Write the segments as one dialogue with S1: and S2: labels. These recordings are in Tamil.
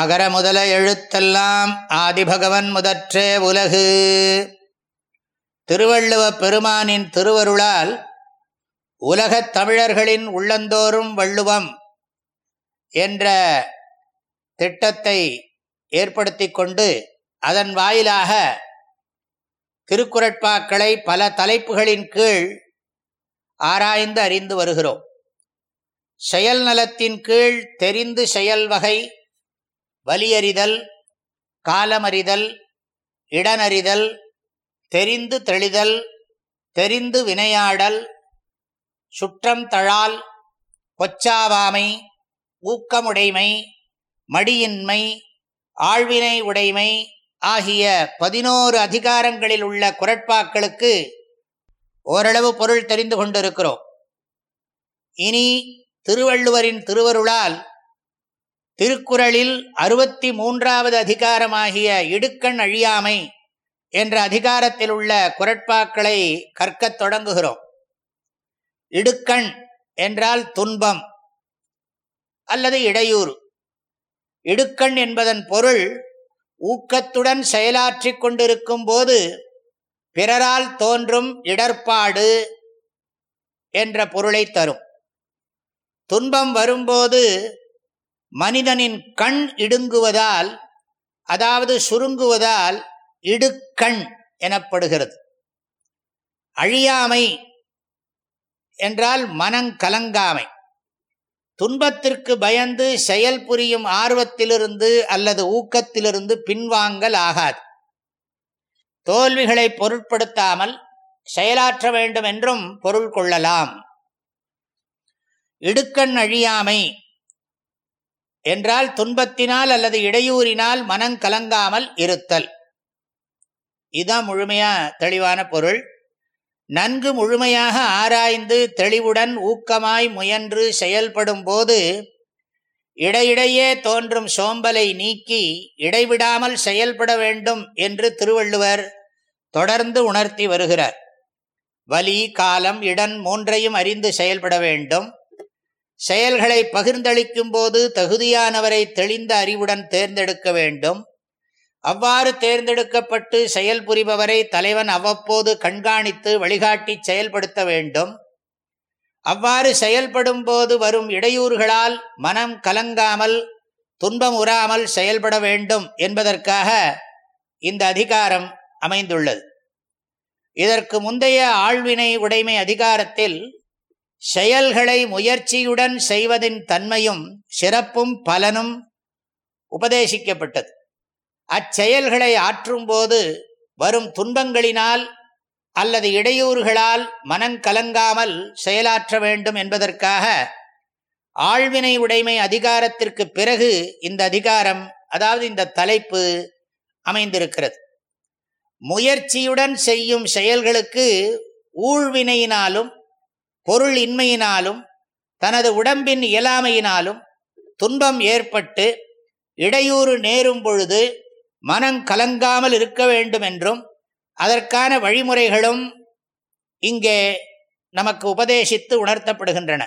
S1: அகர முதல எழுத்தெல்லாம் ஆதிபகவன் முதற்றே உலகு திருவள்ளுவ பெருமானின் திருவருளால் உலகத் தமிழர்களின் உள்ளந்தோறும் வள்ளுவம் என்ற திட்டத்தை ஏற்படுத்தி கொண்டு அதன் வாயிலாக திருக்குறட்பாக்களை பல தலைப்புகளின் கீழ் ஆராய்ந்து அறிந்து வருகிறோம் செயல் நலத்தின் கீழ் தெரிந்து செயல் வகை வலியறிதல் காலமறிதல் இடனறிதல் தெரிந்து தெளிதல் தெரிந்து வினையாடல் சுற்றம் தழால் கொச்சாவாமை ஊக்கமுடைமை மடியின்மை ஆழ்வினை உடைமை ஆகிய பதினோரு அதிகாரங்களில் உள்ள குரட்பாக்களுக்கு ஓரளவு பொருள் தெரிந்து கொண்டிருக்கிறோம் இனி திருவள்ளுவரின் திருவருளால் திருக்குறளில் அறுபத்தி மூன்றாவது அதிகாரமாகிய இடுக்கண் அழியாமை என்ற அதிகாரத்தில் உள்ள குரட்பாக்களை கற்கத் தொடங்குகிறோம் இடுக்கண் என்றால் துன்பம் அல்லது இடையூறு இடுக்கண் என்பதன் பொருள் ஊக்கத்துடன் செயலாற்றி கொண்டிருக்கும் போது பிறரால் தோன்றும் இடர்பாடு என்ற பொருளை தரும் துன்பம் வரும்போது மனிதனின் கண் இடுங்குவதால் அதாவது சுருங்குவதால் இடுக்கண் எனப்படுகிறது அழியாமை என்றால் மனங்கலங்காமை துன்பத்திற்கு பயந்து செயல் புரியும் ஆர்வத்திலிருந்து அல்லது ஊக்கத்திலிருந்து பின்வாங்கல் ஆகாது தோல்விகளை பொருட்படுத்தாமல் செயலாற்ற வேண்டும் என்றும் பொருள் கொள்ளலாம் இடுக்கண் அழியாமை என்றால் துன்பத்தினால் அல்லது இடையூறினால் மனம் கலங்காமல் இருத்தல் இதுதான் முழுமையா தெளிவான பொருள் நன்கு முழுமையாக ஆராய்ந்து தெளிவுடன் ஊக்கமாய் முயன்று செயல்படும் போது இடையிடையே தோன்றும் சோம்பலை நீக்கி இடைவிடாமல் செயல்பட வேண்டும் என்று திருவள்ளுவர் தொடர்ந்து உணர்த்தி வருகிறார் வலி காலம் இடன் மூன்றையும் அறிந்து செயல்பட வேண்டும் செயல்களை பகிர்ந்தளிக்கும் போது தகுதியானவரை தெளிந்த அறிவுடன் தேர்ந்தெடுக்க வேண்டும் அவ்வாறு தேர்ந்தெடுக்கப்பட்டு செயல் புரிபவரை தலைவன் அவ்வப்போது கண்காணித்து வழிகாட்டி செயல்படுத்த வேண்டும் அவ்வாறு செயல்படும் போது வரும் இடையூறுகளால் மனம் கலங்காமல் துன்பம் உறாமல் செயல்பட வேண்டும் என்பதற்காக இந்த அதிகாரம் அமைந்துள்ளது இதற்கு முந்தைய ஆழ்வினை உடைமை அதிகாரத்தில் செயல்களை முயற்சியுடன் செய்வதின் தன்மையும் சிறப்பும் பலனும் உபதேசிக்கப்பட்டது அச்செயல்களை ஆற்றும்போது வரும் துன்பங்களினால் அல்லது இடையூறுகளால் மனங்கலங்காமல் செயலாற்ற வேண்டும் என்பதற்காக ஆழ்வினை உடைமை அதிகாரத்திற்கு பிறகு இந்த அதிகாரம் அதாவது இந்த தலைப்பு அமைந்திருக்கிறது முயற்சியுடன் செய்யும் செயல்களுக்கு ஊழ்வினையினாலும் பொருள் இன்மையினாலும் தனது உடம்பின் இயலாமையினாலும் துன்பம் ஏற்பட்டு இடையூறு நேரும் பொழுது மனம் கலங்காமல் இருக்க வேண்டும் என்றும் அதற்கான வழிமுறைகளும் இங்கே நமக்கு உபதேசித்து உணர்த்தப்படுகின்றன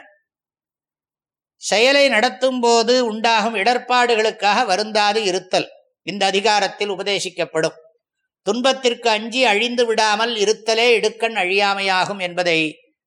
S1: செயலை நடத்தும் போது உண்டாகும் இடர்பாடுகளுக்காக வருந்தாது இருத்தல் இந்த அதிகாரத்தில் உபதேசிக்கப்படும் துன்பத்திற்கு அஞ்சி அழிந்து விடாமல் இருத்தலே இடுக்கண் அழியாமையாகும் என்பதை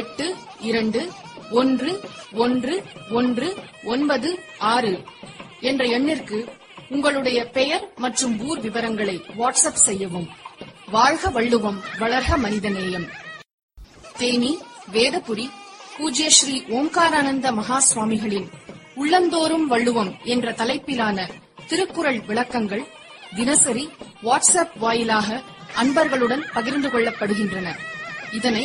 S2: எட்டு இரண்டு ஒன்று ஒன்று ஒன்று ஒன்பது ஆறு என்ற எண்ணிற்கு உங்களுடைய பெயர் மற்றும் ஊர் விவரங்களை வாட்ஸ்அப் செய்யவும் வாழ்க வள்ளுவம் வளர்க மனிதநேயம் தேனி வேதபுரி பூஜ்ய ஸ்ரீ ஓம்காரானந்த மகா சுவாமிகளின் உள்ளந்தோறும் வள்ளுவம் என்ற தலைப்பிலான திருக்குறள் விளக்கங்கள் தினசரி வாட்ஸ்அப் வாயிலாக அன்பர்களுடன் பகிர்ந்து கொள்ளப்படுகின்றன இதனை